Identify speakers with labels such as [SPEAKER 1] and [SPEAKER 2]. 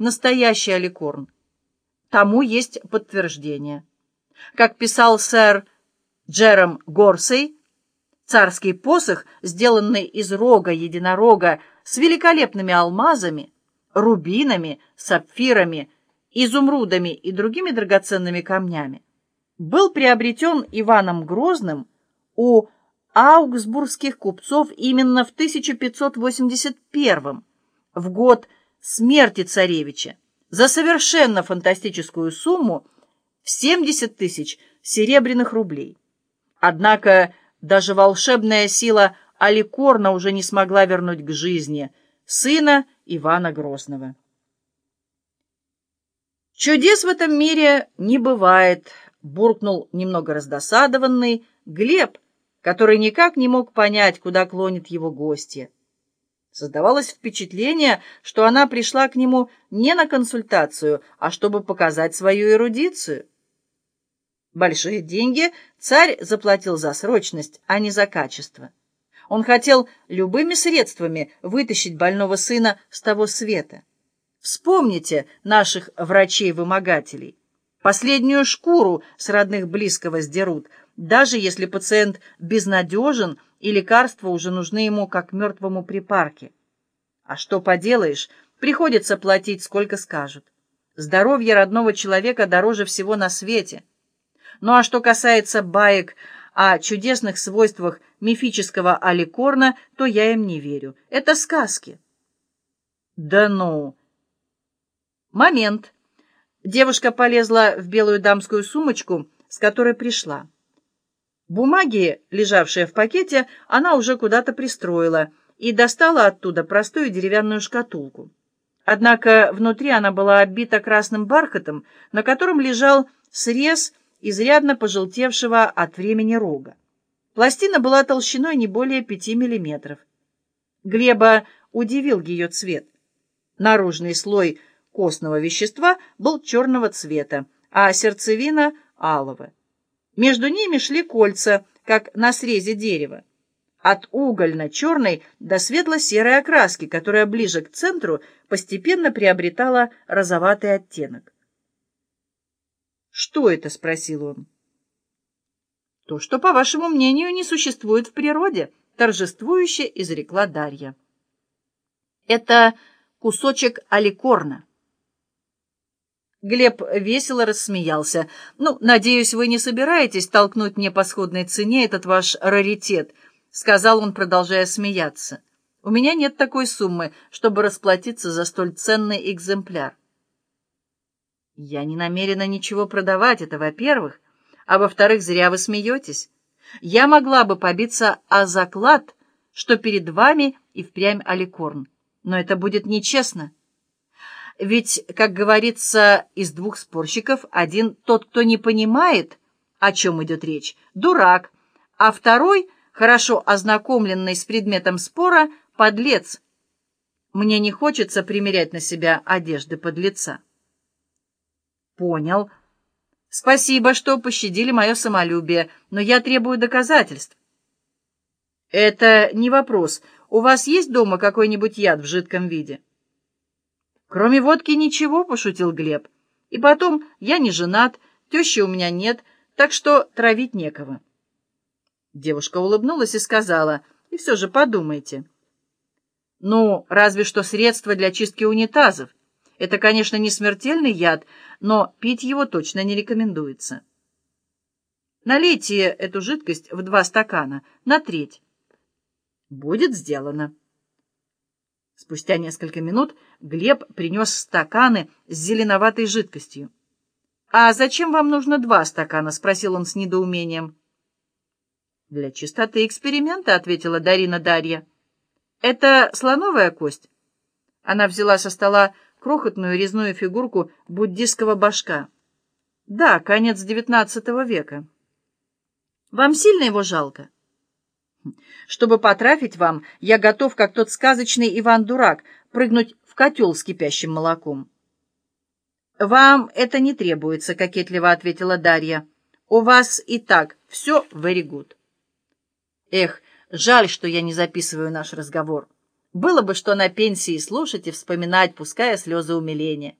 [SPEAKER 1] настоящий аликорн. Тому есть подтверждение. Как писал сэр Джером Горсей, царский посох, сделанный из рога единорога с великолепными алмазами, рубинами, сапфирами, изумрудами и другими драгоценными камнями, был приобретен Иваном Грозным у аугсбургских купцов именно в 1581 в год смерти царевича, за совершенно фантастическую сумму в 70 тысяч серебряных рублей. Однако даже волшебная сила Аликорна уже не смогла вернуть к жизни сына Ивана Грозного. «Чудес в этом мире не бывает», — буркнул немного раздосадованный Глеб, который никак не мог понять, куда клонит его гостья. Создавалось впечатление, что она пришла к нему не на консультацию, а чтобы показать свою эрудицию. Большие деньги царь заплатил за срочность, а не за качество. Он хотел любыми средствами вытащить больного сына с того света. Вспомните наших врачей-вымогателей. Последнюю шкуру с родных близкого сдерут, даже если пациент безнадежен и лекарства уже нужны ему как мертвому припарке. А что поделаешь, приходится платить, сколько скажут. Здоровье родного человека дороже всего на свете. Ну а что касается баек о чудесных свойствах мифического аликорна, то я им не верю. Это сказки. Да ну! Момент. Девушка полезла в белую дамскую сумочку, с которой пришла. Бумаги, лежавшие в пакете, она уже куда-то пристроила и достала оттуда простую деревянную шкатулку. Однако внутри она была оббита красным бархатом, на котором лежал срез изрядно пожелтевшего от времени рога. Пластина была толщиной не более пяти миллиметров. Глеба удивил ее цвет. Наружный слой костного вещества был черного цвета, а сердцевина — алого. Между ними шли кольца, как на срезе дерева. От угольно-черной до светло-серой окраски, которая ближе к центру постепенно приобретала розоватый оттенок. «Что это?» — спросил он. «То, что, по вашему мнению, не существует в природе», — торжествующе изрекла Дарья. «Это кусочек аликорна». Глеб весело рассмеялся. «Ну, надеюсь, вы не собираетесь толкнуть мне по сходной цене этот ваш раритет», — сказал он, продолжая смеяться. «У меня нет такой суммы, чтобы расплатиться за столь ценный экземпляр». «Я не намерена ничего продавать, это во-первых. А во-вторых, зря вы смеетесь. Я могла бы побиться о заклад, что перед вами и впрямь аликорн. Но это будет нечестно». Ведь, как говорится, из двух спорщиков один тот, кто не понимает, о чем идет речь, дурак, а второй, хорошо ознакомленный с предметом спора, подлец. Мне не хочется примерять на себя одежды подлеца. Понял. Спасибо, что пощадили мое самолюбие, но я требую доказательств. Это не вопрос. У вас есть дома какой-нибудь яд в жидком виде? «Кроме водки ничего», — пошутил Глеб. «И потом, я не женат, тещи у меня нет, так что травить некого». Девушка улыбнулась и сказала, «И все же подумайте». «Ну, разве что средство для чистки унитазов. Это, конечно, не смертельный яд, но пить его точно не рекомендуется». «Налейте эту жидкость в два стакана, на треть». «Будет сделано». Спустя несколько минут Глеб принес стаканы с зеленоватой жидкостью. «А зачем вам нужно два стакана?» — спросил он с недоумением. «Для чистоты эксперимента», — ответила Дарина Дарья. «Это слоновая кость?» Она взяла со стола крохотную резную фигурку буддистского башка. «Да, конец девятнадцатого века». «Вам сильно его жалко?» Чтобы потрафить вам, я готов, как тот сказочный Иван-дурак, прыгнуть в котел с кипящим молоком. «Вам это не требуется», — кокетливо ответила Дарья. «У вас и так все very good». Эх, жаль, что я не записываю наш разговор. Было бы что на пенсии слушать и вспоминать, пуская слезы умиления.